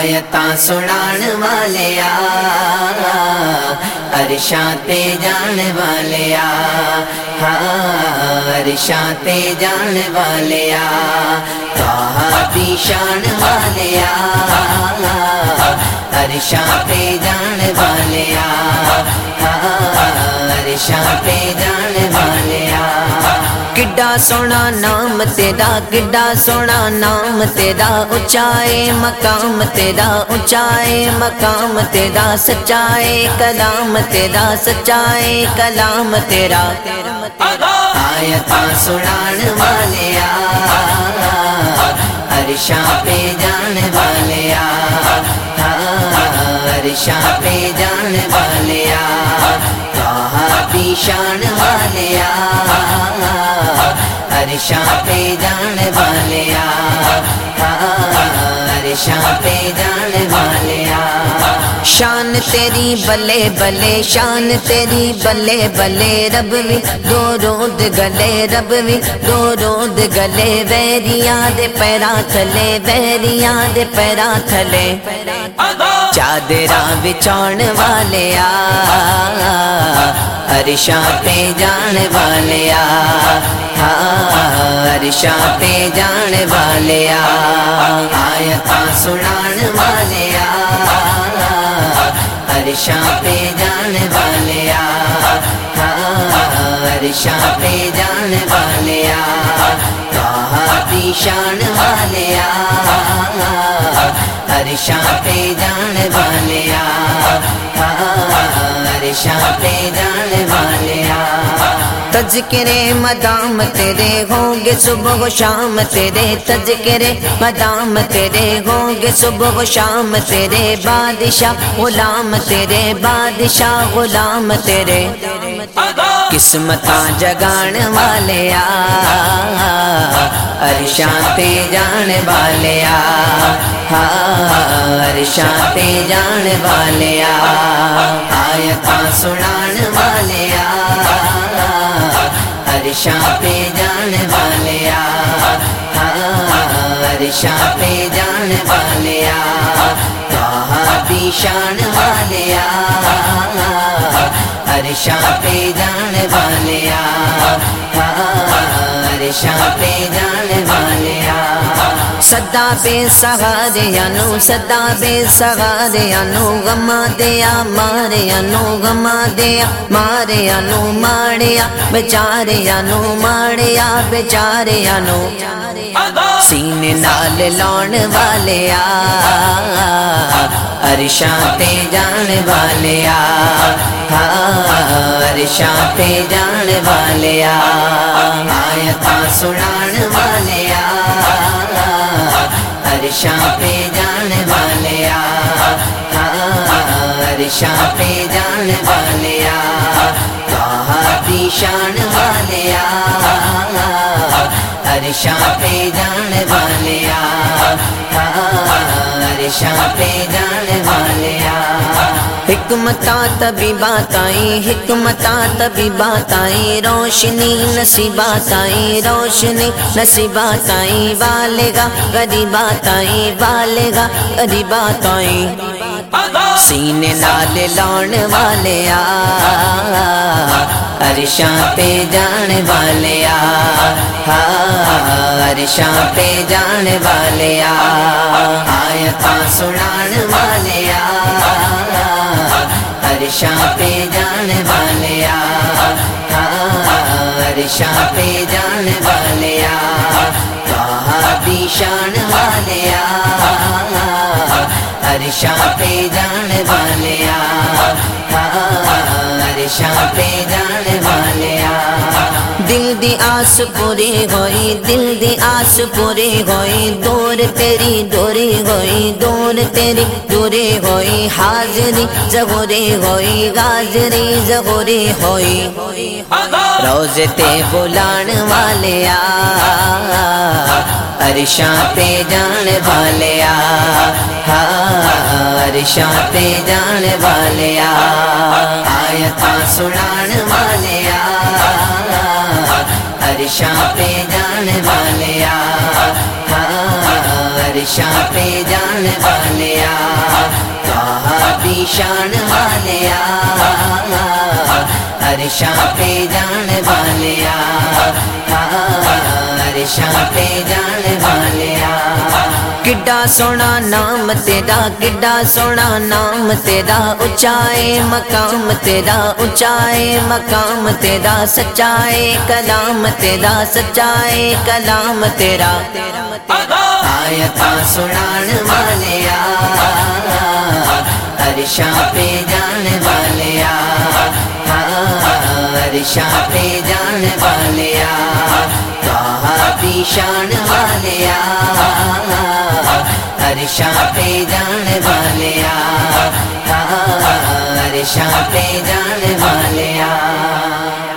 آیتا سنان والیا ارشاں تے جان والیا ہاں ارشاں تے جان والیا دی شان والیا ارشاں تے جان والیا ارشاں تے جان سونا نام تیرا کڈا سونا نام تیرا اچائے مقام تیرا اچائے مقام تیرا سچائے کلام تیرا سچائے کلام تیرا آیتا سنان والیا ارشاں پہ جان والیا ارشاں پہ جان والیا بھی شان والیا ارشاں پہ جان والیا ارشاں پہ جان والیا۔ شان تیری بلے بلے، شان تیری بلے بلے۔ رب بھی دو رود گلے، رب بھی دو رود گلے۔ ویریاں دے پیرا تھلے، ویریاں دے پیرا تھلے۔ چادرا بچھاؤن والے ارشاں پہ جان والے ارشاں پہ جان والے آیتا سنان والے ارشاں پہ جان والے ارشاں پہ جان والے دی شان والے ارشاں پہ جان والے ارشاں پہ جان والے تذکرے مدام تیرے ہوں گے صبح و شام تیرے تذکرے مدام تیرے ہوں گے صبح و شام تیرے بادشاہ غلام تیرے بادشاہ غلام تیرے قسمت جگان والے ارشاں تے جان والے ارشاں تے جان والے آیتا سنان والے ارشاں پہ جان والے ارشاں پہ جان والے بھی شان والے ارشاں پہ جان والے ارشاں پہ جان والے سدا بے سہارے انو سدا بے سہارے انو گما دیا مارے انو گما دیا مارے انو ماڑیا بیچارے انو ماڑیا بیچارے انو۔ سینے نال لاؤن والے ارشاں تے جان والے ارشاں تے جان والے آیتا سنان والے ارشاں پہ جان والے ارشاں پہ جان والے دی شان والے ارشاں پہ جان والے ارشاں پہ جانے والے حکمتا تبھی بات آئی حکمتا تبھی بات آئی، روشنی نصیبات آئی، روشنی نصیبات آئی والے گا غریبات آئی والے گا غریبات آئی۔ سینے لال لاؤن والے آ ارشاں پہ جان والے آ ارشاں پہ جان والے آ آیتا سنان والے آ۔ ارشاں پہ جان والے ارشاں پہ جان والے بھی شان والے ارشاں پہ جان والے ارشاں پہ جان والے دی آس پوری ہوئی دل دی آس پوری ہوئی دور تیری دوری ہوئی دور تیری دوری ہوئی حاضری زغوری ہوئی غاجری زغوری ہوئی روز تے بلان والے ارشاں تے جان والے ارشاں تے جان والے آیتا سنان والے شاہ پہ جانے والے ہار پہ جانے والے کہاں بھی شان والے ہر پہ جانے والے ہار پہ جانے کڈا سونا نام تیرا کڈا سونا نام تیرا اچائے مقام تیرا اچائے مقام تیرا سچائے کلام تیرا سچائے کلام تیرا آیت سنان والیا عرشاں پہ جان والیا عرشاں پہ جان والیا دی شان والیا عرشاں پہ جان والیا عرشاں پہ جان والیا۔